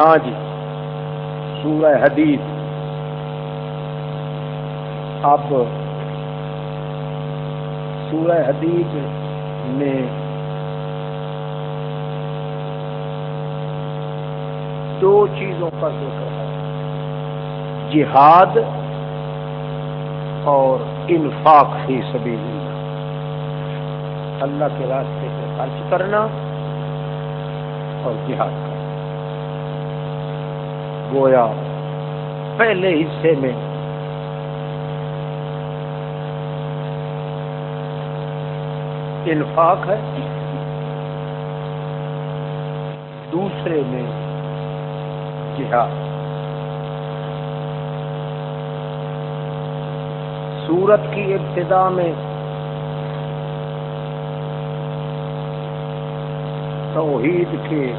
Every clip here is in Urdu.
ہاں جی۔ سورہ حدیث اب سورہ حدیث میں دو چیزوں کا ذکر ہے۔ جہاد اور انفاق فی سبیل اللہ اللہ کے راستے پہ خرچ کرنا اور جہاد کرنا گویا، پہلے حصے میں۔ انفاق ہے، دوسرے میں جہاد۔ سورت کی ابتدا میں توحید کے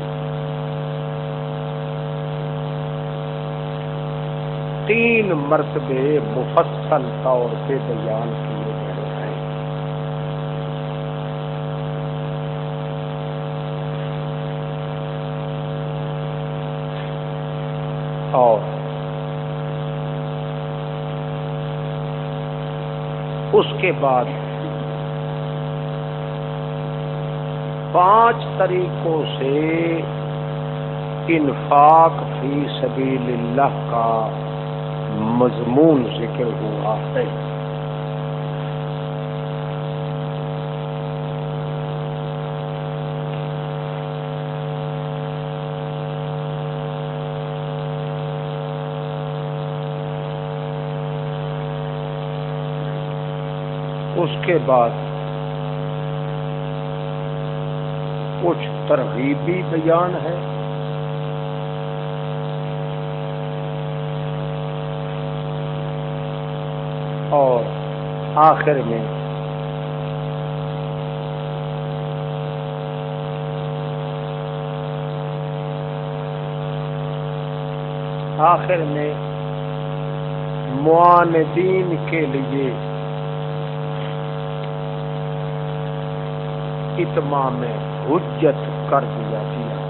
تین مرتبے مفصل طور پہ بیان کیے گئے ہیں۔ اور اس کے بعد پانچ طریقوں سے انفاق فی سبیل اللہ کا مضمون ذکر ہوا ہے۔ اس کے بعد کچھ ترغیبی بیان ہے۔ آخر میں۔ آخر میں معاندین کے لیے اتمام حجت کر دیا گیا۔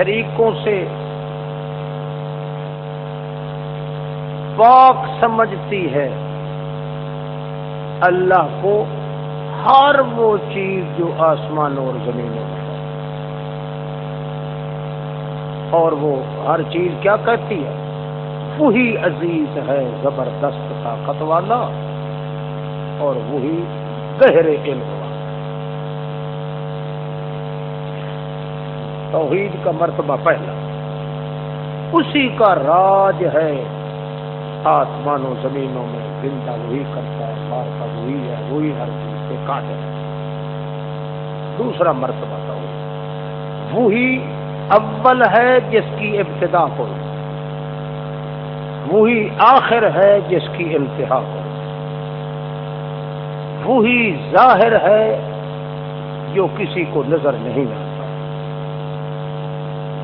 شریکوں سے پاک سمجھتی ہے۔ اللہ کو ہر وہ چیز جو آسمان اور زمینوں میں ہے۔ اور وہ ہر چیز کیا کہتی ہے؟ وہی عزیز ہے، زبردست طاقت والا اور وہی گہرے علم والا توحید کا مرتبہ پہلا۔ اسی کا راج ہے آسمان و زمینوں میں زندہ وہی کرتا ہے، مارتا وہی ہے، وہی ہر چیز دوسرا مرتبہ تو وہی اول ہے جس کی ابتدا ہو۔ وہی آخر ہے جس کی انتہا ہو۔ وہی ظاہر ہے جو کسی کو نظر نہیں آتا۔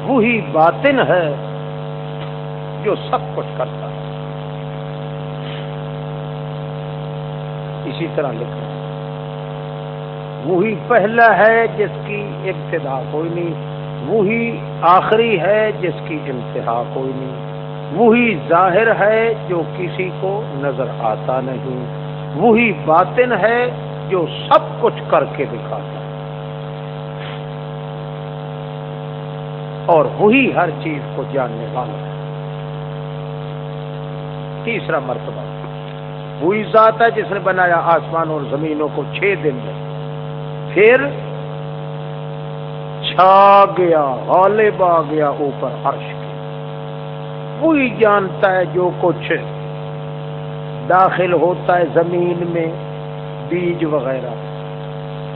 وہی باطن ہے جو سب کچھ کرتا ہے۔ اسی طرح لکھنا وہی پہلا ہے جس کی ابتدا کوئی نہیں۔ وہی آخری ہے جس کی انتہا کوئی نہیں۔ وہی ظاہر ہے جو کسی کو نظر آتا نہیں۔ وہی باطن ہے جو سب کچھ کر کے دکھاتا ہے۔ اور وہی ہر چیز کو جاننے والا ہے۔ تیسرا مرتبہ، وہی ذات ہے جس نے بنایا آسمان اور زمینوں کو چھ دن میں۔ پھر چھا گیا، غالب آ گیا اوپر عرش کے۔ وہی جانتا ہے جو کچھ داخل ہوتا ہے زمین میں، بیج وغیرہ۔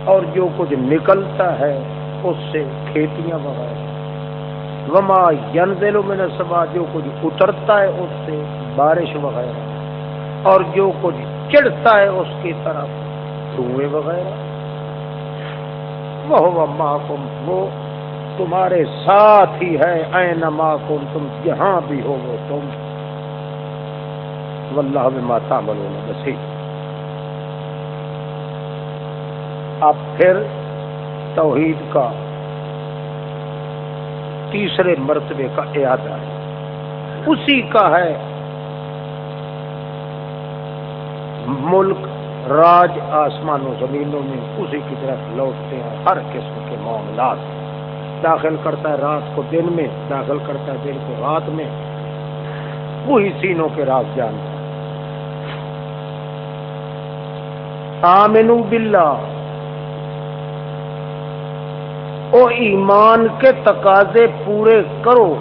اور جو کچھ نکلتا ہے، اس سے کھیتیاں وغیرہ۔ وما ین دلوں میں نصبا جو کچھ اترتا ہے اس سے بارش وغیرہ، اور جو کچھ چڑھتا ہے اس کی طرف دھوئیں وغیرہ۔ وہ محکم وہ تمہارے ساتھ ہی ہے اے نما کن تم جہاں بھی ہو وہ تم۔ واللہ بما تعملون بسی اب پھر توحید کا تیسرے مرتبے کا اعادہ ہے۔ اسی کا ہے ملک، راج آسمان و زمینوں میں اسی کی طرف لوٹتے ہیں، ہر قسم کے معاملات۔ داخل کرتا ہے رات کو دن میں، داخل کرتا ہے دن کو رات میں۔ وہی سینوں کے راز جانتا ہے۔ آمنو باللہ او ایمان کے تقاضے پورے کرو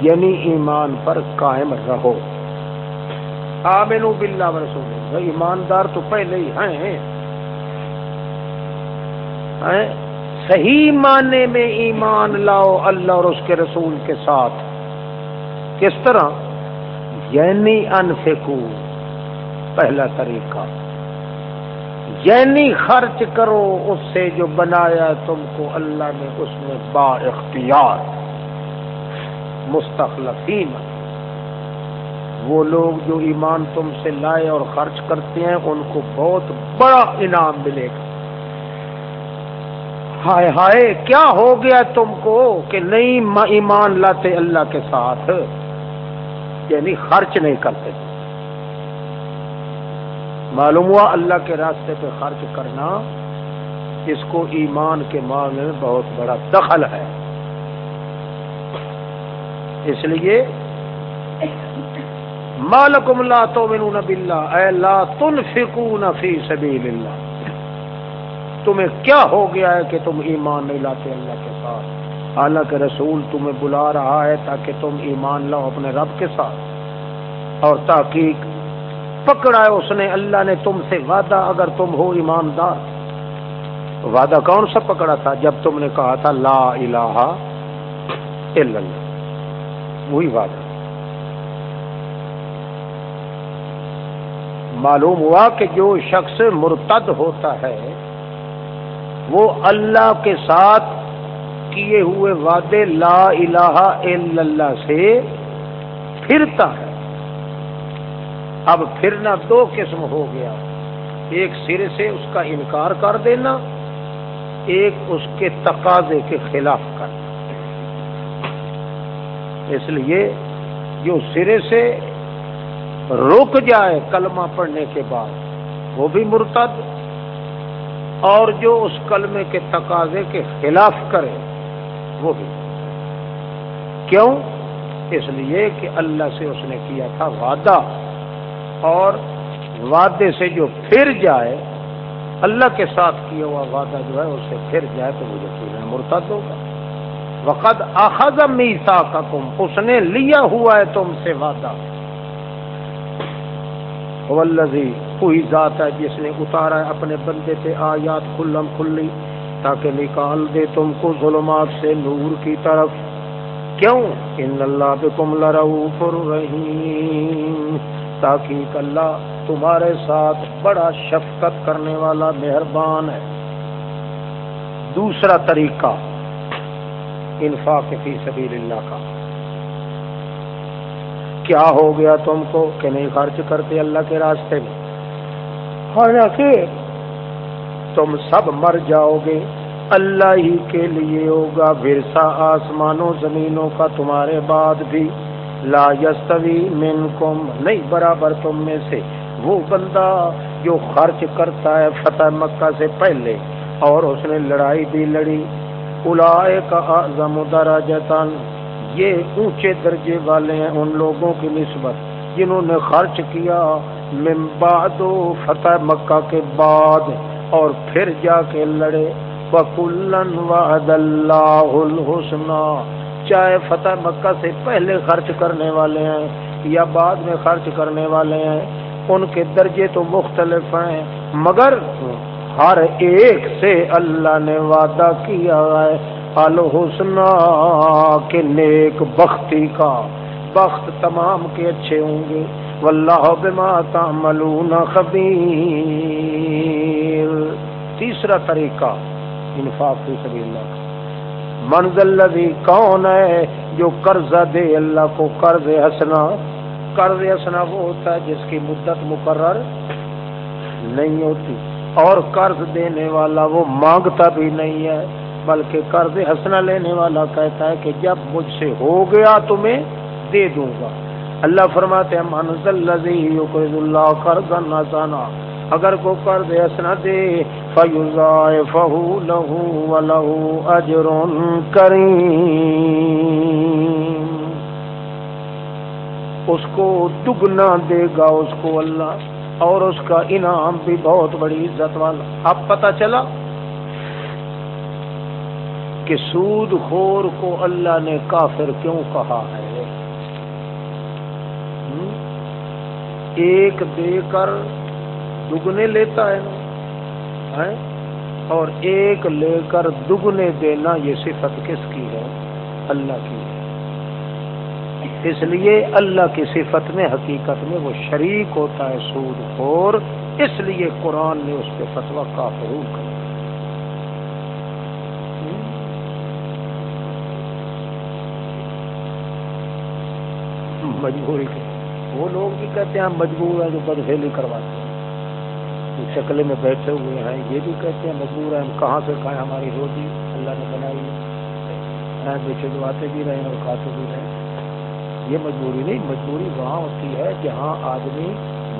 یعنی ایمان پر قائم رہو۔ آمنو باللہ رسول ایماندار تو پہلے ہی ہیں۔ صحیح معنی میں ایمان لاؤ اللہ اور اس کے رسول کے ساتھ۔ کس طرح؟ یعنی انفکو پہلا طریقہ۔ یعنی خرچ کرو اس سے جو بنایا تم کو اللہ نے اس میں با اختیار۔ مستقلفین وہ لوگ جو ایمان تم سے لائے اور خرچ کرتے ہیں، ان کو بہت بڑا انعام ملے گا۔ ہائے ہائے، کیا ہو گیا تم کو کہ نہیں ایمان لاتے اللہ کے ساتھ؟ یعنی خرچ نہیں کرتے۔ معلوم ہوا اللہ کے راستے پہ خرچ کرنا اس کو ایمان کے معاملے میں بہت بڑا دخل ہے۔ اس لیے مالکم لا تؤمنون باللہ، اے لا تنفقون فی سبیل اللہ تمہیں کیا ہو گیا ہے کہ تم ایمان نہیں لاتے اللہ کے ساتھ؟ حالانکہ رسول تمہیں بلا رہا ہے تاکہ تم ایمان لاؤ اپنے رب کے ساتھ۔ اور تاکہ پکڑا ہے اس نے، اللہ نے تم سے وعدہ، اگر تم ہو ایماندار۔ وعدہ کون سا پکڑا تھا؟ جب تم نے کہا تھا لا الہ الا اللہ۔ وہی وعدہ۔ معلوم ہوا کہ جو شخص مرتد ہوتا ہے، وہ اللہ کے ساتھ کیے ہوئے وعدے لا الہ الا اللہ سے پھرتا ہے۔ اب پھرنا دو قسم ہو گیا۔ ایک سرے سے اس کا انکار کر دینا، ایک اس کے تقاضے کے خلاف کرنا۔ اس لیے جو سرے سے رک جائے کلمہ پڑھنے کے بعد، وہ بھی مرتد، اور جو اس کلمے کے تقاضے کے خلاف کرے، وہ بھی۔ کیوں؟ اس لیے کہ اللہ سے اس نے کیا تھا وعدہ۔ اور وعدے سے جو پھر جائے، اللہ کے ساتھ کیا ہوا وعدہ جو ہے، اس سے پھر جائے تو مجھے پورا مرتد ہوگا۔ وقت اخذ میسا کا کم اس نے لیا ہوا ہے تم سے وعدہ۔ ولزی کوئی ذات ہے جس نے اتارا ہے اپنے بندے پہ آیات کھلم کھلی، تاکہ نکال دے تم کو ظلمات سے نور کی طرف۔ کیوں؟ ان اللہ پہ کم لرو رہی تاکہ اللہ تمہارے ساتھ بڑا شفقت کرنے والا مہربان ہے۔ دوسرا طریقہ، انفاق فی سبیل اللہ کا۔ کیا ہو گیا تم کو کہ نہیں خرچ کرتے اللہ کے راستے میں؟ حالانکہ تم سب مر جاؤ گے، اللہ ہی کے لیے ہوگا، ورثہ آسمانوں زمینوں کا تمہارے بعد بھی۔ لا یستوی منکم، نہیں برابر تم میں سے وہ بندہ جو خرچ کرتا ہے فتح مکہ سے پہلے اور اس نے لڑائی بھی لڑی۔ الائے کا اعظم درجتن یہ اونچے درجے والے ہیں ان لوگوں کی نسبت جنہوں نے خرچ کیا من بعد فتح مکہ کے بعد اور پھر جا کے لڑے۔ وَكُلًّا وَعَدَ اللَّهُ الْحُسْنَى۔ چاہے فتح مکہ سے پہلے خرچ کرنے والے ہیں یا بعد میں خرچ کرنے والے ہیں، ان کے درجے تو مختلف ہیں، مگر ہر ایک سے اللہ نے وعدہ کیا ہے، الحسن کے نیک بختی کا۔ بخت تمام کے اچھے ہوں گے۔ واللہ بما تعملون خبیر۔ تیسرا طریقہ، انفاق فی سبیل اللہ۔ کا منزل لذی کون ہے جو قرضہ دے اللہ کو قرض ہسنا قرض ہسنا وہ ہوتا ہے جس کی مدت مقرر نہیں ہوتی۔ اور قرض دینے والا وہ مانگتا بھی نہیں ہے، بلکہ قرض ہسنا لینے والا کہتا ہے کہ جب مجھ سے ہو گیا تمہیں دے دوں گا۔ اللہ فرماتے ہیں، منزل لذی اللہ قرض نہ اگر کو قرض ہسنا دے فہو لہو و لہو اجر کریم۔ اس کو دگنا دے گا اس کو اللہ، اور اس کا انعام بھی بہت بڑی عزت والا۔ اب پتہ چلا کہ سود خور کو اللہ نے کافر کیوں کہا ہے؟ ایک دے کر دگنے لیتا ہے نا اور ایک لے کر دگنے دینا یہ صفت کس کی ہے اللہ کی ہے اس لیے اللہ کی صفت میں حقیقت میں وہ شریک ہوتا ہے سود خور اس لیے قرآن نے اس پہ فتوا کا فروغ کر مجبوری وہ لوگ بھی کہتے ہیں مجبور ہیں جو بدفیلی کرواتے ہیں شکل میں بیٹھے ہوئے ہیں۔ یہ بھی کہتے ہیں، مجبور ہیں، ہم کہاں سے کھائیں ہماری روزی اللہ نے بنائی ہے۔ بیچے دعاتے بھی رہے اور کھاتے بھی رہے یہ مجبوری نہیں، مجبوری وہاں ہوتی ہے جہاں آدمی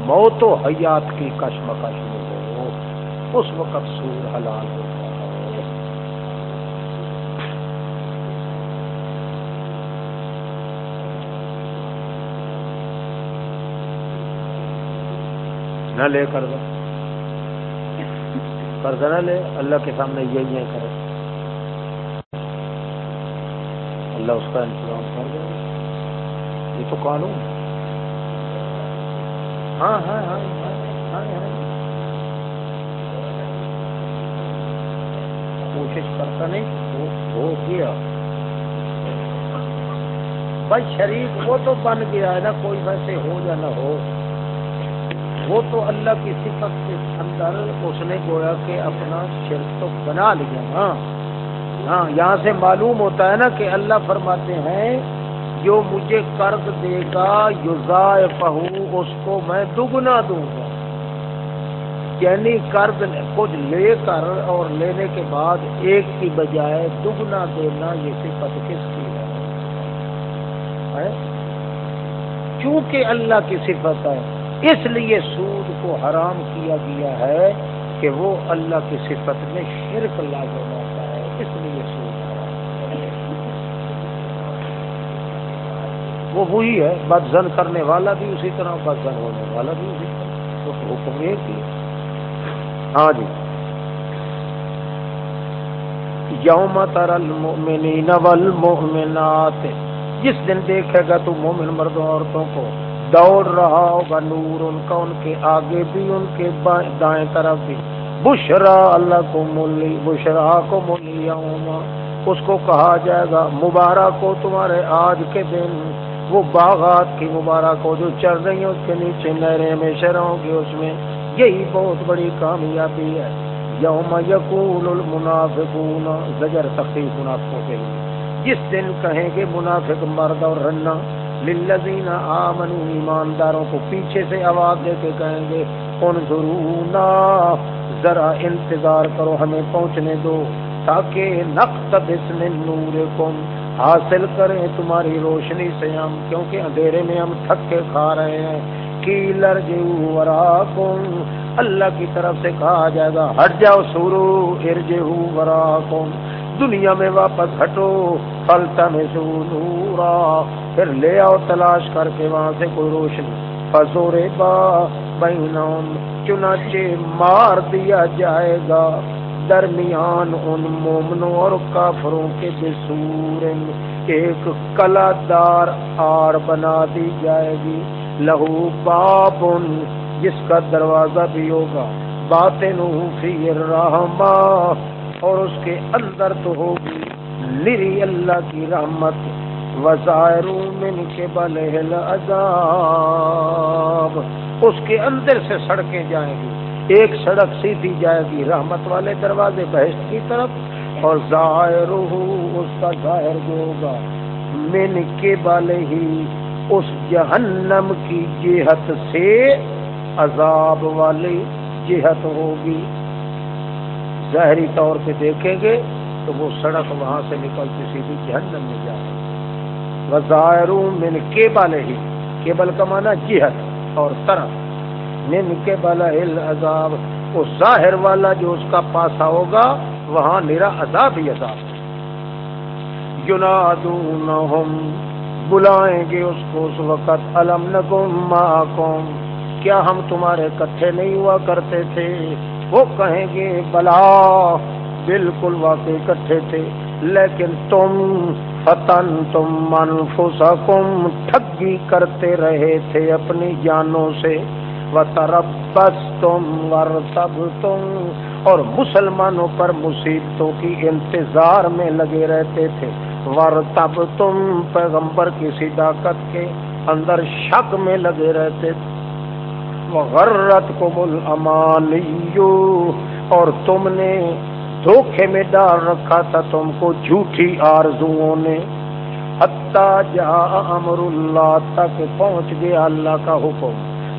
موت و حیات کی کشمکش میں ہو۔ اس وقت سور حلال ہوتا ہے۔ نہ لے کر دو قرض نہ لے، اللہ کے سامنے یہی کرے۔ اللہ اس کا انتظام کر دے۔ یہ تو قانون ہاں،, ہاں ہاں ہاں ہاں ہاں کوشش کرتا نہیں، وہ ہو گیا۔ بھائی شریف وہ تو بن گیا ہے نا، کوئی ویسے ہو یا نہ ہو۔ وہ تو اللہ کی صفت کے اندر اس نے گویا کہ اپنا شرک تو بنا لیا نا۔ ہاں یہاں سے معلوم ہوتا ہے نا کہ اللہ فرماتے ہیں، جو مجھے قرض دے گا یوزا پہو اس کو میں دگنا دوں گا۔ یعنی قرض کچھ لے کر اور لینے کے بعد ایک کی بجائے دگنا دینا، یہ صفت کس کی ہے؟ ہاں؟ چونکہ اللہ کی صفت ہے۔ اس لیے سود کو حرام کیا گیا ہے کہ وہ اللہ کی صفت میں شرک لاگو ہوتا ہے اس لیے سود وہ وہی ہے، بدزن کرنے والا بھی اسی طرح، بدزن ہونے والا بھی اسی طرح۔ تو حکم ایک ہی ہاں جی۔ یوم تر المؤمنین والمؤمنات۔ جس دن دیکھے گا تو مومن مردوں عورتوں کو دوڑ رہا ہوگا، نور ان کا، ان کے آگے بھی، ان کے دائیں طرف بھی۔ بشرا اللہ کو ملی بشرا کو ملی اس کو کہا جائے گا، مبارک ہو تمہارے آج کے دن۔ وہ باغات کی مبارک ہو، جو چل رہی ہیں، اس کے نیچے نہریں میں شرحوں گی اس میں۔ یہی بہت بڑی کامیابی ہے۔ یوم یقول المنافقون، زجر تخفیف منافقوں کے لیے۔ جس دن کہیں گے منافق مرد اور رنا للذین آمنوا ایمانداروں کو پیچھے سے آواز دے کے کہیں گے ان ضرور ذرا انتظار کرو، ہمیں پہنچنے دو، تاکہ نقط بسم نور کم حاصل کریں تمہاری روشنی سے ہم، کیونکہ اندھیرے میں ہم تھکے کھا رہے ہیں۔ کی لرجو اللہ کی طرف سے کہا جائے گا، ہٹ جاؤ سورو ارجو وراکم۔ دنیا میں واپس ہٹو۔ فلتا میں سورا پھر لے آؤ تلاش کر کے وہاں سے کوئی روشنی۔ فضور با بہن چنانچہ مار دیا جائے گا۔ درمیان ان مومنوں اور کافروں کے بسور ایک کلا دار آڑ بنا دی جائے گی۔ لہو باب، جس کا دروازہ بھی ہوگا۔ باتیں فی رحما اور اس کے اندر تو ہوگی لری اللہ کی رحمت وزائر من کے بل عذاب اس کے اندر سے سڑکیں جائیں گی، ایک سڑک سیدھی جائے گی رحمت والے دروازے بحث کی طرف، اور ظاہر اس کا ظاہر جو ہوگا، من کے بالے ہی اس جہنم کی جہت سے عذاب والی جہت ہوگی۔ ظاہری طور پہ دیکھیں گے تو وہ سڑک وہاں سے نکل کے سیدھی جہنم میں جائے وظاہر من کے بالے ہی کیبل کا مانا جہت اور طرف۔ من کے بالا عذاب وہ ظاہر والا جو اس کا پاسا ہوگا، وہاں میرا عذاب ہی عذاب جنادونہم بلائیں گے اس کو اس وقت۔ علم نکم کیا ہم تمہارے کٹھے نہیں ہوا کرتے تھے؟ وہ کہیں گے، بلا، بالکل واقعی کٹھے تھے۔ لیکن تم، فتن تم منفسکم ٹھگی کرتے رہے تھے اپنی جانوں سے۔ تربس تم ور تب تم اور مسلمانوں پر مصیبتوں کی انتظار میں لگے رہتے تھے۔ ور تب تم پیغمبر کی صداقت کے اندر شک میں لگے رہتے تھے۔ غرت کو مل اور تم نے دھوکھے میں ڈال رکھا تھا تم کو جھوٹھی آرزوؤں نے۔ حتیٰ جا امر اللہ تک پہنچ گیا اللہ کا حکم۔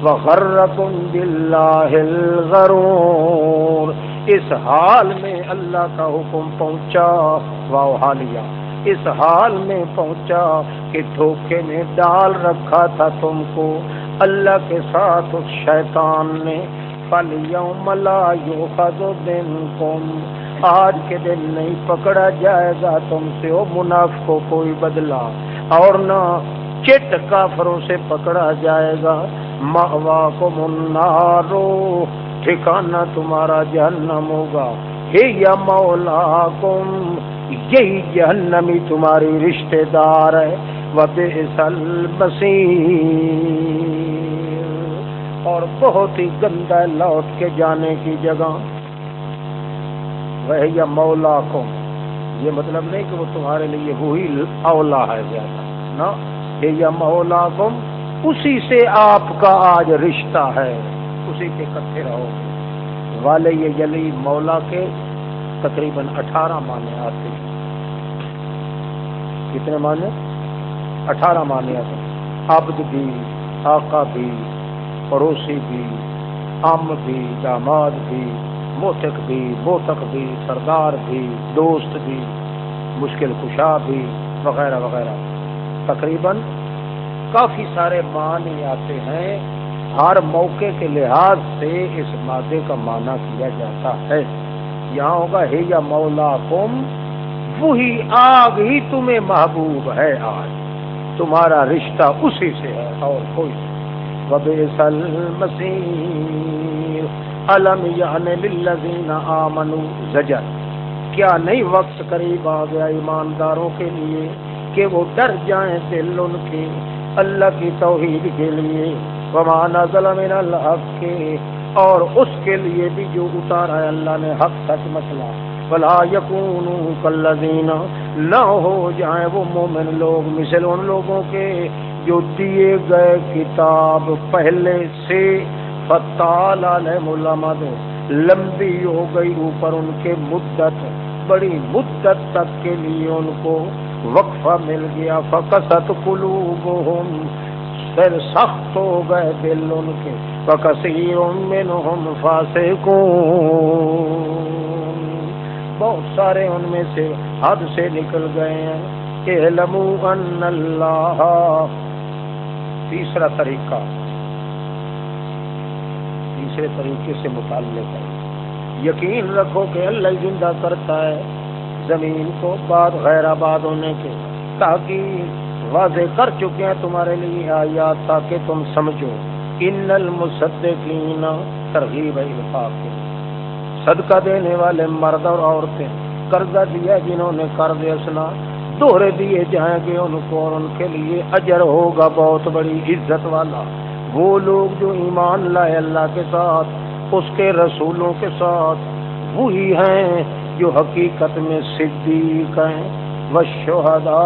وغرکم باللہ الغرور۔ اس حال میں اللہ کا حکم پہنچا، واؤ حالیہ۔ اس حال میں پہنچا کہ دھوکے میں ڈال رکھا تھا تم کو۔ اللہ کے ساتھ اس شیطان نے پل یوم لا یوخذ منکم آج کے دن نہیں پکڑا جائے گا تم سے وہ منافق کو کوئی بدلا اور نہ چٹ کافروں سے پکڑا جائے گا۔ مہوا کو منارو ٹھکانا تمہارا جہنم ہوگا۔ ہے یا مولا کم یہی جہنمی تمہاری رشتے دار ہے۔ وہ بسی اور بہت ہی گندا لوٹ کے جانے کی جگہ۔ وہ یا مولا کم یہ مطلب نہیں کہ وہ تمہارے لیے وہی اولا ہے زیادہ۔ نا یا مولا کم اسی سے آپ کا آج رشتہ ہے۔ اسی کے کٹھے رہو۔ گے والے یہ جلی مولا کے تقریباً اٹھارہ معنی آتے ہیں۔ کتنے معنی؟ اٹھارہ معنی آتے ہیں۔ عبد بھی، آقا بھی پڑوسی بھی ام بھی، داماد بھی موتق بھی موتق بھی، سردار بھی، دوست بھی، مشکل کشا بھی، وغیرہ وغیرہ۔ تقریباً کافی سارے معنی آتے ہیں۔ ہر موقع کے لحاظ سے اس مادے کا معنی کیا جاتا ہے۔ یہاں ہوگا ہے یا مولا کم وہی آگ ہی تمہیں محبوب ہے آج۔ تمہارا رشتہ اسی سے ہے اور کوئی وب علم للذین آمنوا؟ زجر. کیا نہیں وقت قریب آ گیا ایمانداروں کے لیے کہ وہ ڈر جائیں دل ان کے اللہ کی توحید کے لیے؟ ومانا ظلم الحق. کے اور اس کے لیے بھی جو اتارا ہے اللہ نے حق سچ مسئلہ. بلا یقون کلین نہ ہو جائیں وہ مومن لوگ، مثل ان لوگوں کے جو دیے گئے کتاب پہلے سے۔ فتال ملامد لمبی ہو گئی اوپر ان کے مدت، بڑی مدت تک کے لیے ان کو وقفہ مل گیا۔ فکست قلوبہم، پھر سخت ہو گئے دل ان کے۔ فکثیر منہم فاسقون۔ بہت سارے ان میں سے حد سے نکل گئے ہیں۔ اعلموا ان اللہ تیسرا طریقہ۔ تیسرے طریقے سے متعلق ہے۔ یقین رکھو کہ اللہ زندہ کرتا ہے زمین کو بعد غیر آباد ہونے کے، تاکہ واضح کر چکے ہیں تمہارے لیے آیات تاکہ تم سمجھو۔ ان المصدقین ترغیب انفاق۔ صدقہ دینے والے مرد اور عورتیں، قرضہ دیا جنہوں نے قرض اسنا دوہرے دیے جائیں گے ان کو، اور ان کے لیے اجر ہوگا بہت بڑی عزت والا۔ وہ لوگ جو ایمان لائے اللہ کے ساتھ، اس کے رسولوں کے ساتھ، وہی ہیں جو حقیقت میں صدیق ہیں۔ وہ شہدا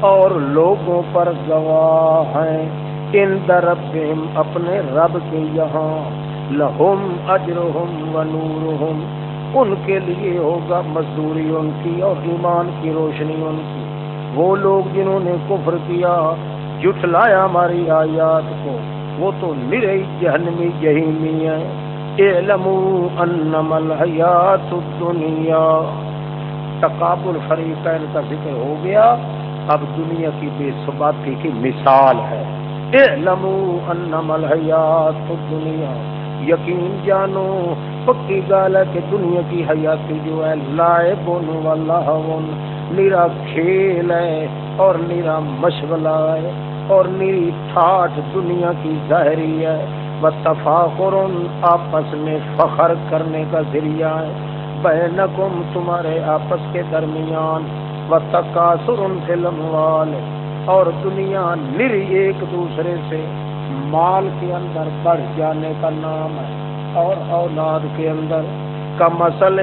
اور لوگوں پر گواہ ہیں۔ ان درب اپنے رب کے یہاں، لہم اجرہم و نورہم۔ ان کے لیے ہوگا مزدوری ان کی اور ایمان کی روشنی ان کی۔ وہ لوگ جنہوں نے کفر کیا جٹلایا ہماری آیات کو، وہ تو نرئی جہنمی جہیمی ہے اعلموا انما الحیات الدنیا۔ تقابل فریقین کا ذکر ہو گیا۔ اب دنیا کی بے ثباتی کی مثال ہے۔ اعلموا انما الحیات الدنیا۔ یقین جانو پکی گال ہے کہ دنیا کی حیاتی جو ہے لائے بن والا نیرا کھیل ہے اور نیرا مشغلہ ہے اور نیری ٹھاٹ دنیا کی ظاہری ہے۔ وہ تفاخر آپس میں فخر کرنے کا ذریعہ ہے۔ بینکم، تمہارے آپس کے درمیان و تقاصر فلم والے اور دنیا نری ایک دوسرے سے مال کے اندر بڑھ جانے کا نام ہے اور اولاد کے اندر کا مسل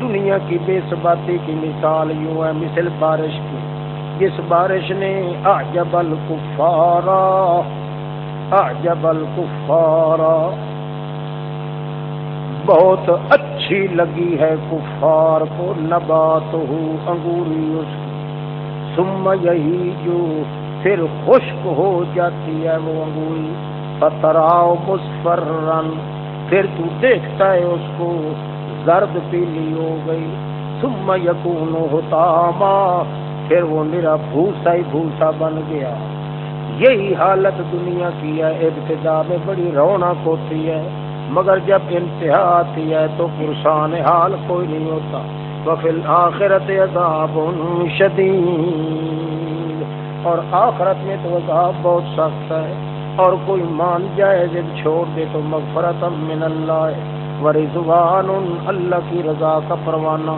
دنیا کی بے ثباتی کی مثال یوں ہے، مثل بارش کی۔ جس بارش نے اعجب الکفارا اعجب الکفارا بہت اچھی لگی ہے کفار کو نبات ہو انگوری اس کی۔ سم یہی جو پھر خشک ہو جاتی ہے وہ انگوری پتراؤ مسفر پھر تو دیکھتا ہے اس کو، زرد پیلی ہو گئی۔ سم یقون ہوتا پھر وہ میرا بھوسا ہی بھوسا بن گیا۔ یہی حالت دنیا کی ہے۔ ابتدا میں بڑی رونق ہوتی ہے، مگر جب انتہا آتی ہے تو پرسان حال کوئی نہیں ہوتا۔ وفل آخرت عذاب شدید اور آخرت میں تو عذاب بہت سخت ہے۔ اور کوئی مان جائے جب چھوڑ دے تو مغفرت من اللہ۔ ورضوان اللہ کی رضا کا پروانہ۔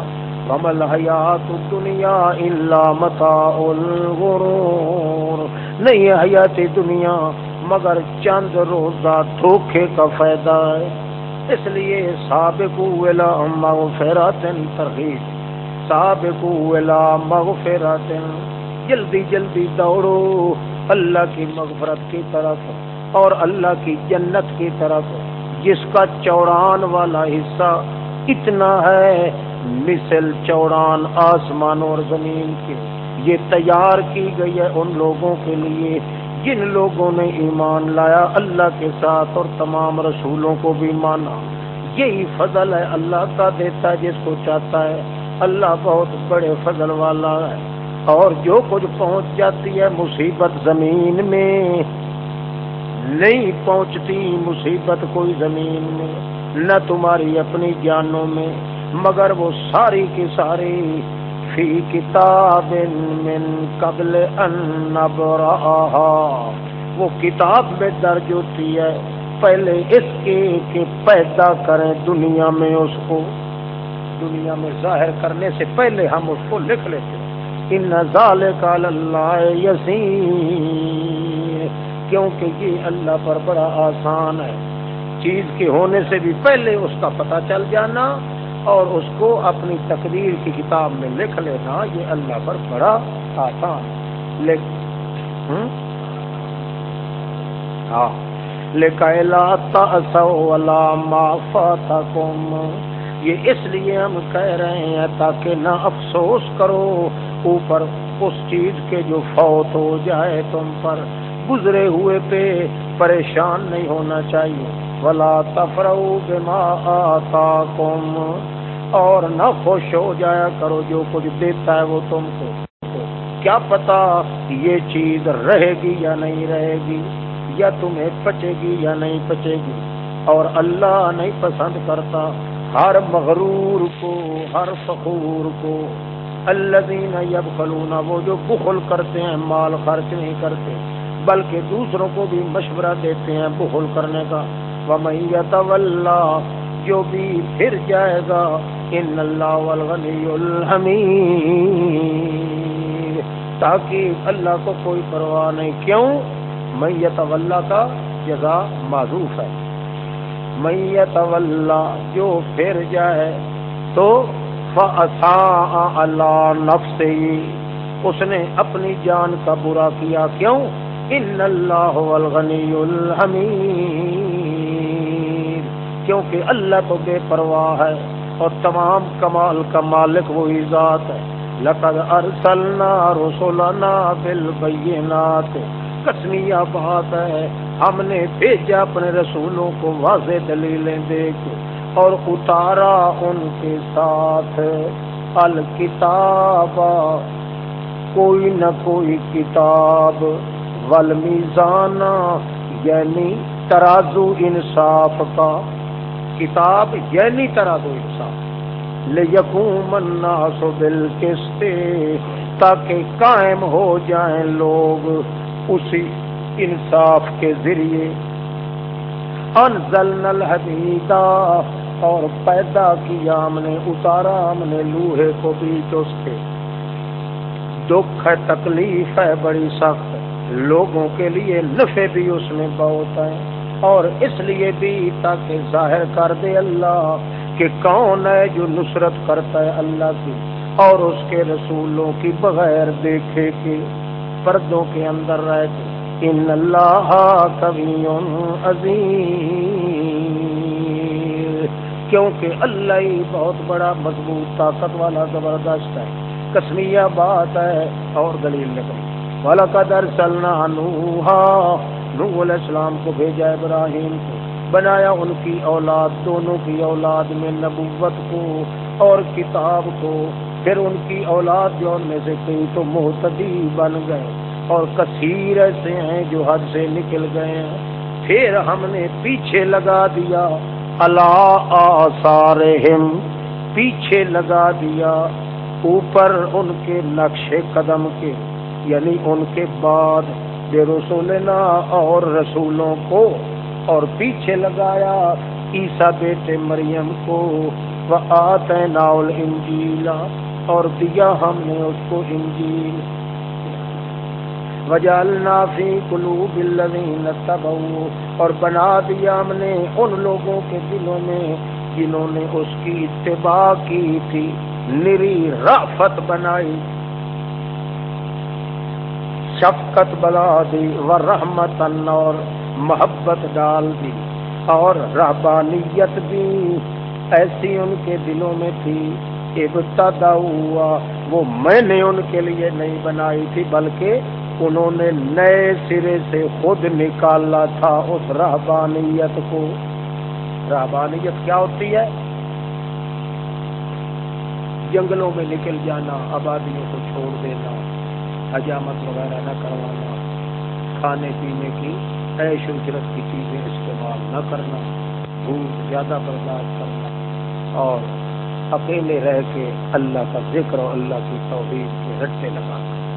ومل حیات دنیا اللہ متاع الغرور۔ نہیں حیات دنیا، مگر چند روزہ دھوکے کا فائدہ ہے۔ اس لیے سابق مغفرات ترغیب۔ سابق مغفرات جلدی جلدی دوڑو۔ اللہ کی مغفرت کی طرف اور اللہ کی جنت کی طرف۔ جس کا چوڑان والا حصہ اتنا ہے، مثل چوڑان آسمان اور زمین کے۔ یہ تیار کی گئی ہے ان لوگوں کے لیے جن لوگوں نے ایمان لایا، اللہ کے ساتھ اور تمام رسولوں کو بھی مانا۔ یہی فضل ہے، اللہ کا دیتا جس کو چاہتا ہے۔ اللہ بہت بڑے فضل والا ہے۔ اور جو کچھ پہنچ جاتی ہے مصیبت زمین میں، نہیں پہنچتی مصیبت کوئی زمین میں، نہ تمہاری اپنی جانوں میں، مگر وہ ساری کی ساری۔ فی کتاب من قبل ان وہ کتاب میں درج ہوتی ہے۔ پہلے اس کے کہ پیدا کریں دنیا میں اس کو۔ دنیا میں ظاہر کرنے سے پہلے ہم اس کو لکھ لیتے۔ ان نظال اللہ یسین کیونکہ یہ اللہ پر بڑا آسان ہے۔ چیز کے ہونے سے بھی پہلے اس کا پتہ چل جانا اور اس کو اپنی تقریر کی کتاب میں لکھ لینا، یہ اللہ پر بڑا آسان ہاں۔ یہ اس لیے ہم کہہ رہے ہیں تاکہ نہ افسوس کرو۔ اوپر، اس چیز کے جو فوت ہو جائے تم پر، گزرے ہوئے پہ پریشان نہیں ہونا چاہیے۔ ولا تفرو بما آتاکم اور نہ خوش ہو جایا کرو جو کچھ دیتا ہے وہ تم کو۔ کیا پتا یہ چیز رہے گی یا نہیں رہے گی، یا تمہیں پچے گی یا نہیں پچے گی۔ اور اللہ نہیں پسند کرتا ہر مغرور کو، ہر فخور کو۔ الذین یبخلون، وہ جو بخل کرتے ہیں، مال خرچ نہیں کرتے، بلکہ دوسروں کو بھی مشورہ دیتے ہیں بخل کرنے کا۔ جو بھی پھر جائے گا، ان اللہ الحمید۔ تاکہ اللہ کو کوئی پرواہ نہیں، کیوں؟ میت اللہ کا جزا معروف ہے۔ میت اللہ جو پھر جائے تو اللہ نفس اس نے اپنی جان کا برا کیا کیوں؟ ان اللہ الغنی الحمید کیونکہ اللہ تو بے پرواہ ہے اور تمام کمال کا مالک وہی ذات ہے۔ لقد ارسلنا رسولنا بالبینات کسمیا بات ہے، ہم نے بھیجا اپنے رسولوں کو واضح دلیلیں دے کے۔ اور اتارا ان کے ساتھ۔ الکتاب، کوئی نہ کوئی کتاب۔ والمیزانہ یعنی ترازو انصاف کا۔ کتاب یعنی ترازو انصاف۔ لے یقوم الناس بالقسط، تاکہ قائم ہو جائیں لوگ اسی انصاف کے ذریعے۔ انزلنا الحدیدہ اور پیدا کیا ہم نے، اتارا ہم نے لوہے کو بیچ اس کے۔ دکھ ہے، تکلیف ہے، بڑی سخت۔ لوگوں کے لیے نفے بھی اس میں بہت ہے اور اس لیے بھی تاکہ ظاہر کر دے اللہ کہ کون ہے جو نصرت کرتا ہے اللہ کی۔ اور اس کے رسولوں کی بغیر دیکھے کہ پردوں کے اندر رہتے۔ ان اللہ کبھی عظیم۔ کیونکہ اللہ ہی بہت بڑا مضبوط طاقت والا زبردست ہے۔ کسمیا بات ہے اور دلیل نکلی۔ والا کا در چلنا نوہا نو علیہ السلام کو بھیجا ابراہیم کو، بنایا ان کی اولاد، دونوں کی اولاد میں نبوت کو اور کتاب کو۔ پھر ان کی اولاد جو ان میں سے کئی تو محتدی بن گئے اور کثیر ایسے ہیں جو حد سے نکل گئے ہیں۔ پھر ہم نے پیچھے لگا دیا۔ اللہ آثارہم، پیچھے لگا دیا اوپر ان کے نقش قدم کے یعنی ان کے بعد بے رسولنا اور رسولوں کو، اور پیچھے لگایا عیسا بیٹے مریم کو وہ آتے ناول انجیلا اور دیا ہم نے اس کو انجیل۔ وجالنا فی قلوب الذین اور بنا دیا ہم نے ان لوگوں کے دلوں میں جنہوں نے اس کی اتباع کی تھی، نری رافت بنائی، شفقت بلا دی و رحمت اور محبت ڈال دی، اور رحبانیت بھی ایسی ان کے دلوں میں تھی ابتدا ہوا، وہ میں نے ان کے لیے نہیں بنائی تھی، بلکہ انہوں نے نئے سرے سے خود نکالا تھا اس رحبانیت کو۔ رحبانیت کیا ہوتی ہے؟ جنگلوں میں نکل جانا، آبادیوں کو چھوڑ دینا، حجامت وغیرہ نہ کروانا، کھانے پینے کی عیش اجرت کی چیزیں استعمال نہ کرنا، بھوک زیادہ برداشت کرنا، اور اکیلے رہ کے اللہ کا ذکر اور اللہ کی توحید کے رٹے لگانا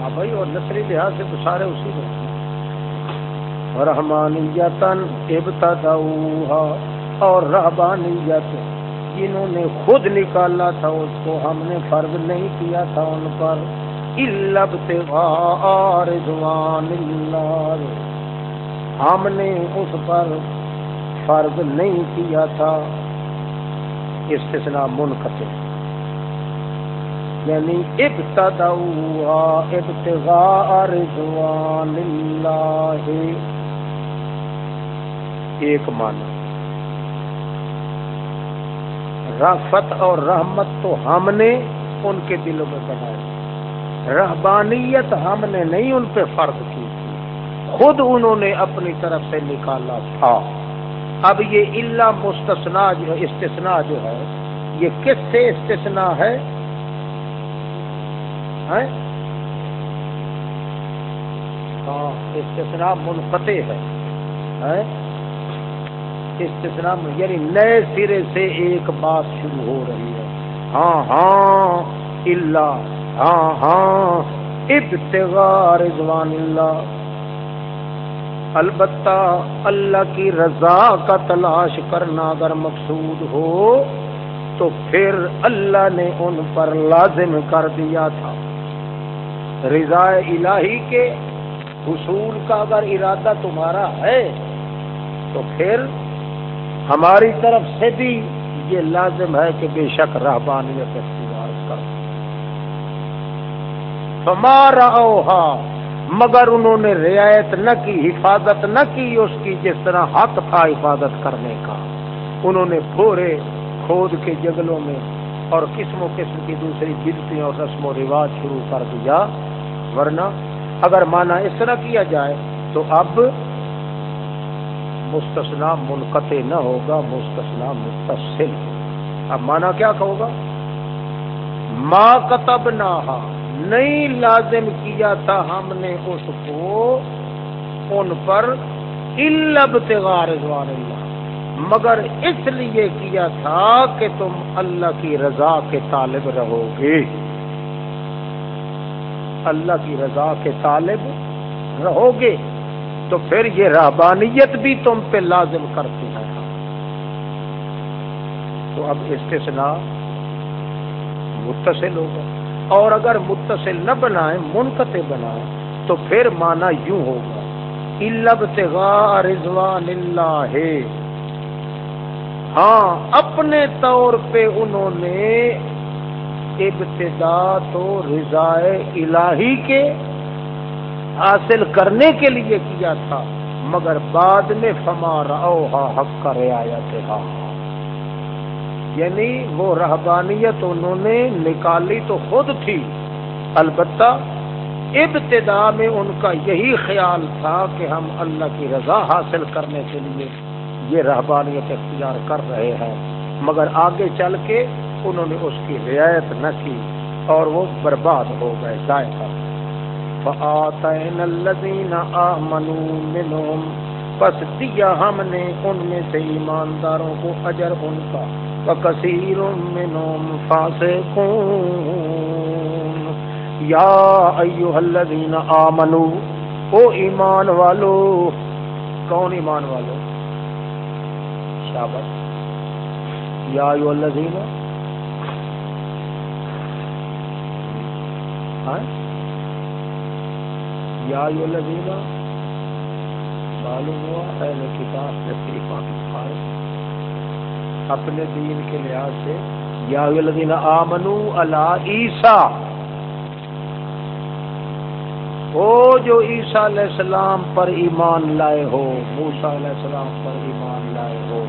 ہاں بھائی، اور نسلی لحاظ سے تو سارے اسی میں رحمانیتن ابتدا اور رحبانیت جنہوں نے خود نکالا تھا، اس کو ہم نے فرض نہیں کیا تھا ان پر۔ رضوان اللہ۔ ہم نے اس پر فرض نہیں کیا تھا۔ استثناء منقطع۔ یعنی ابتغاء رضوان اللہ. ایک معنی. رافت اور رحمت تو ہم نے ان کے دلوں میں بنائی. رہبانیت ہم نے نہیں ان پہ فرض کی تھی. خود انہوں نے اپنی طرف سے نکالا تھا. اب یہ اللہ مستثنا جو استثنا جو ہے، یہ کس سے استثنا ہے؟ ہاں منقطع ہے۔ استثنا یعنی نئے سرے سے ایک بات شروع ہو رہی ہے۔ ہاں ہاں اللہ ہاں ہاں ابتغار رضوان اللہ۔ البتہ اللہ کی رضا کا تلاش کرنا اگر مقصود ہو، تو پھر اللہ نے ان پر لازم کر دیا تھا۔ رضا الہی کے حصول کا اگر ارادہ تمہارا ہے، تو پھر ہماری طرف سے بھی یہ لازم ہے کہ بے شک رحبانیت اختیار کر ہمارا اوہا مگر انہوں نے رعایت نہ کی، حفاظت نہ کی اس کی، جس طرح حق تھا حفاظت کرنے کا۔ انہوں نے پھورے کھود کے جنگلوں میں اور قسم و قسم کی دوسری بنتی اور رسم و رواج شروع کر دیا۔ ورنہ اگر مانا اس طرح کیا جائے تو اب مستثنا منقطع نہ ہوگا مستثنا متصل۔ اب مانا کیا کہو گا ماں کتب نہ نہیں لازم کیا تھا ہم نے اس کو ان پر رضوان اللہ۔ مگر اس لیے کیا تھا کہ تم اللہ کی رضا کے طالب رہو گے۔ اللہ کی رضا کے طالب رہو گے تو پھر یہ رہبانیت بھی تم پہ لازم کرتی ہے۔ تو اب استثناء متصل ہوگا اور اگر متصل نہ بنائے، منقطع بنائے، تو پھر مانا یوں ہوگا۔ رضوان اللہ ہاں اپنے طور پہ انہوں نے ابتدا تو رضا الہی کے حاصل کرنے کے لیے کیا تھا، مگر بعد میں فمار اوہا حق کا رعایت ہاں یعنی وہ رہبانیت انہوں نے نکالی تو خود تھی۔ البتہ ابتدا میں ان کا یہی خیال تھا کہ ہم اللہ کی رضا حاصل کرنے کے لیے یہ رہبانیت اختیار کر رہے ہیں۔ مگر آگے چل کے انہوں نے اس کی رعایت نہ کی اور وہ برباد ہو گئے ذائقہ۔ بس دیا ہم نے ان میں سے ایمانداروں کو اجر ان کا۔ وکثیر منهم فاسقون۔ یا ایوہ الذین آمنوا، او ایمان والو۔ کون ایمان والو؟ شابت یا ایوہ الذین ہاں؟ یا معلوم ہوا اہل کتاب تشریفات خارج اپنے دین کے لحاظ سے یا الذین آمنو اللہ عیسا وہ جو عیسیٰ علیہ السلام پر ایمان لائے ہو موسا علیہ السلام پر ایمان لائے ہو،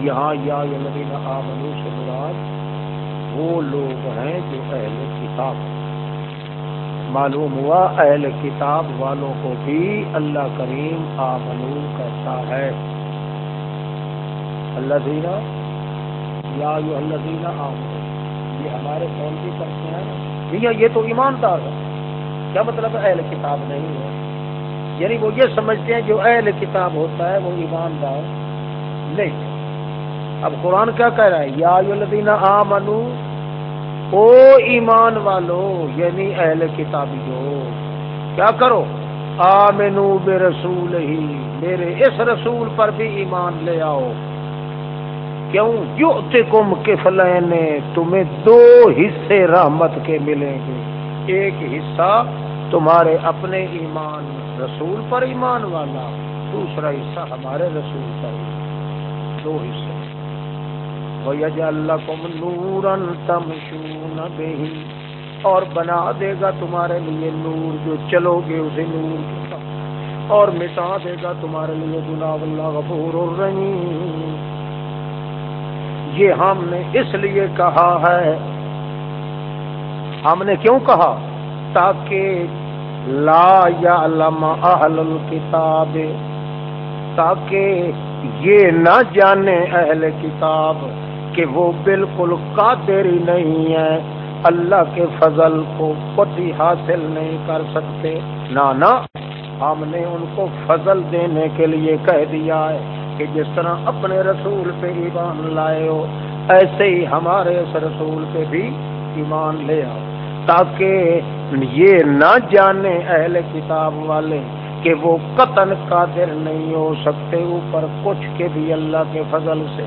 یہاں یا الذین آمنو سے مراد وہ لوگ ہیں جو اہل کتاب۔ معلوم ہوا، اہل کتاب والوں کو بھی اللہ کریم آمنو کہتا ہے۔ اللہ دینا یا یہ ہمارے فون بھی کرتے ہیں۔ بھیا، یہ تو ایماندار ہے۔ کیا مطلب اہل کتاب نہیں ہے؟ یعنی وہ یہ سمجھتے ہیں جو اہل کتاب ہوتا ہے، وہ ایماندار نہیں اب قرآن کیا کہہ رہا ہے؟ یا الدین آ منو او ایمان والو یعنی اہل کتابی ہو کیا کرو؟ آ مینو بے رسول ہی میرے اس رسول پر بھی ایمان لے آؤ۔ کیوں؟ یوتے کم کے تمہیں دو حصے رحمت کے ملیں گے۔ ایک حصہ تمہارے اپنے ایمان رسول پر ایمان والا، دوسرا حصہ ہمارے رسول پر۔ دو حصے۔ اللہ کم نورن تم اور بنا دے گا تمہارے لیے نور جو چلو گے اسے نور اور مٹا دے گا تمہارے لیے گناہ اللہ غفور الرحیم۔ یہ ہم نے اس لیے کہا ہے۔ ہم نے کیوں کہا؟ تاکہ لا یا اہل الکتاب، تاکہ یہ نہ جانے اہل کتاب۔ کہ وہ بالکل قادر ہی نہیں ہے اللہ کے فضل کو پتی حاصل نہیں کر سکتے۔ نہ ہم نے ان کو فضل دینے کے لیے کہہ دیا ہے کہ جس طرح اپنے رسول پہ ایمان لائے ہو، ایسے ہی ہمارے اس رسول پہ بھی ایمان لے آؤ۔ تاکہ یہ نہ جانے اہل کتاب والے کہ وہ قطن قادر نہیں ہو سکتے اوپر کچھ کے بھی اللہ کے فضل سے۔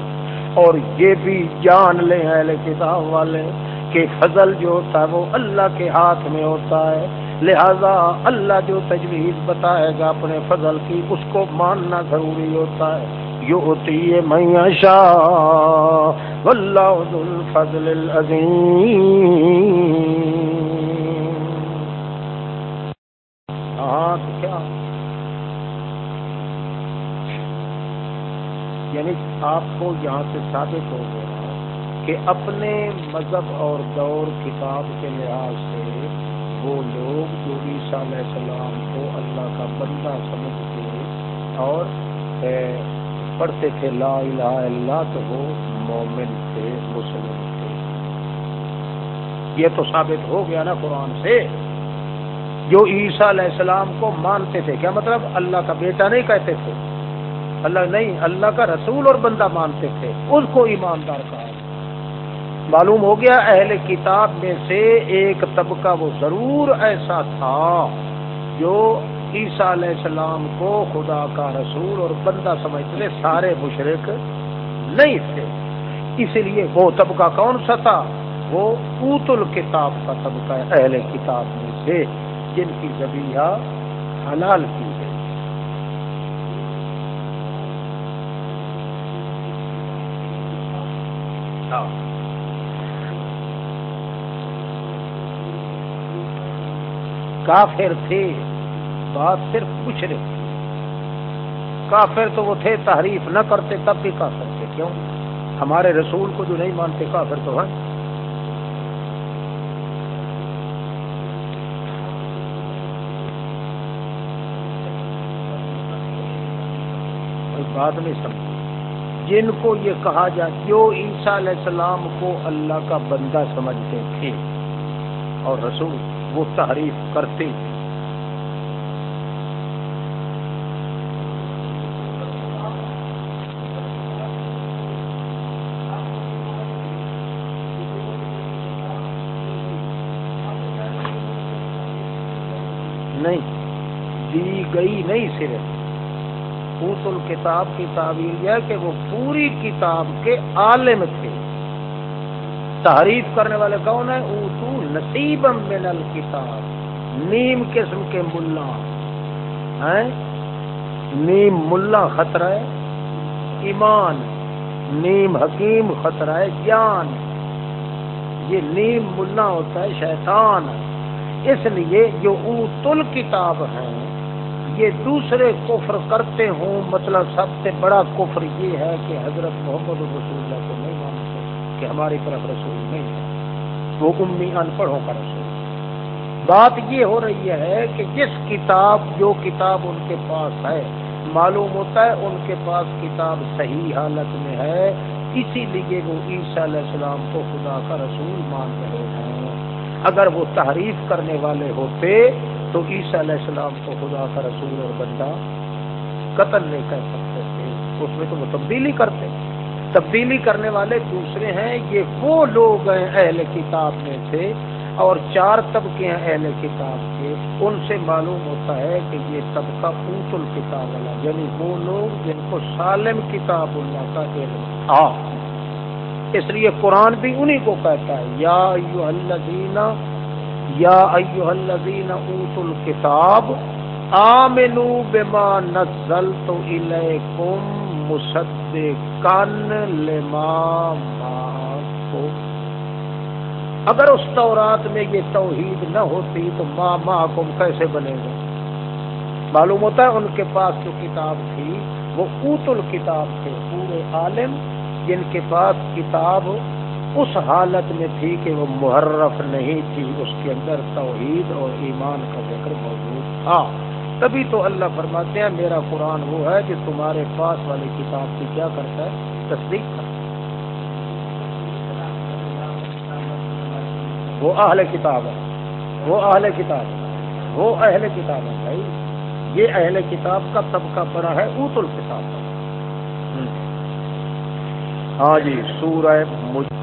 اور یہ بھی جان لیں اہل کتاب والے کہ فضل جو ہوتا ہے وہ اللہ کے ہاتھ میں ہوتا ہے۔ لہذا اللہ جو تجویز بتائے گا اپنے فضل کی، اس کو ماننا ضروری ہوتا ہے۔ یو ہوتی ہے میاشا الفضل العظیم ہاں یعنی آپ کو یہاں سے ثابت ہو گیا کہ اپنے مذہب اور دور کتاب کے لحاظ سے وہ لوگ جو عیسیٰ علیہ السلام کو اللہ کا بندہ سمجھتے اور پڑھتے تھے لا الہ الا تو وہ مومن تھے مسلم تھے۔ یہ تو ثابت ہو گیا نا قرآن سے۔ جو عیسیٰ علیہ السلام کو مانتے تھے، کیا مطلب؟ اللہ کا بیٹا نہیں کہتے تھے۔ اللہ نہیں، اللہ کا رسول اور بندہ مانتے تھے، اس کو ایماندار کہا۔ معلوم ہو گیا اہل کتاب میں سے ایک طبقہ وہ ضرور ایسا تھا جو عیسیٰ علیہ السلام کو خدا کا رسول اور بندہ سمجھتے تھے، سارے مشرق نہیں تھے۔ اس لیے وہ طبقہ کون سا تھا؟ وہ اوت الکتاب کا طبقہ اہل کتاب میں سے، جن کی زبیہ حلال کی۔ گئی کافر تھے، بات صرف کچھ نہیں کافر تو وہ تھے، تحریف نہ کرتے، تب بھی کافر تھے۔ کیوں؟ ہمارے رسول کو جو نہیں مانتے، کافر تو ہیں۔ بات نہیں سمجھ جن کو یہ کہا جائے جو عیسیٰ علیہ السلام کو اللہ کا بندہ سمجھتے تھے۔ اور رسول وہ تحریف کرتے تھے۔ نہیں، دی گئی نہیں صرف۔ اصول کتاب کی تعبیر یہ کہ وہ پوری کتاب کے عالم تھے۔ تحریف کرنے والے کون ہیں؟ اردو نصیب من الکتاب۔ نیم قسم کے ملا۔ ہیں؟ نیم ملا خطرہ ہے۔ ایمان۔ نیم حکیم خطرہ ہے۔ جان۔ یہ نیم ملا ہوتا ہے، شیطان۔ اس لیے جو اوت کتاب ہیں یہ دوسرے کفر کرتے ہوں مطلب سب سے بڑا کفر یہ ہے کہ حضرت محمد رسول اللہ کو نہیں مانتے، کہ ہماری طرف رسول نہیں ہے وہ امی ان پڑھوں کا رسول۔ بات یہ ہو رہی ہے کہ جس کتاب، جو کتاب ان کے پاس ہے، معلوم ہوتا ہے ان کے پاس کتاب صحیح حالت میں ہے، اسی لیے وہ عیسیٰ علیہ السلام کو خدا کا رسول مان رہے ہیں۔ اگر وہ تحریف کرنے والے ہوتے تو عیسیٰ علیہ السلام کو خدا کا رسول اور بندہ قتل نہیں کر سکتے تھے۔ اس میں تو وہ تبدیلی کرتے تبدیلی کرنے والے دوسرے ہیں۔ یہ وہ لوگ ہیں اہل کتاب میں سے اور چار طبقے ہیں اہل کتاب کے۔ ان سے معلوم ہوتا ہے کہ یہ طبقہ اوت الکتاب والا یعنی وہ لوگ جن کو سالم کتاب اللہ کا علم۔ تھا اس لیے قرآن بھی انہی کو کہتا ہے، یا اللہ یا ایوہ الذین اوتوا الكتاب آمنوا بما نزلت الیکم مصدقن لما معکم۔ اگر اس تورات میں یہ توحید نہ ہوتی تو ما معکم کیسے بنے گا؟ معلوم ہوتا ہے ان کے پاس جو کتاب تھی، وہ اوت الکتاب تھے، پورے عالم جن کے پاس کتاب اس حالت میں تھی کہ وہ محرف نہیں تھی، اس کے اندر توحید اور ایمان کا ذکر موجود تھا۔ تبھی تو اللہ فرماتے ہیں، میرا قرآن وہ ہے کہ تمہارے پاس والی کتاب کی کیا کرتا ہے؟ تصدیق کرتا وہ اہل کتاب ہے۔ وہ اہل کتاب ہے۔ وہ اہل کتاب ہے بھائی۔ یہ اہل کتاب کا طبقہ بڑا ہے، اوت الکتاب کا۔ ہاں جی سورہ مجھ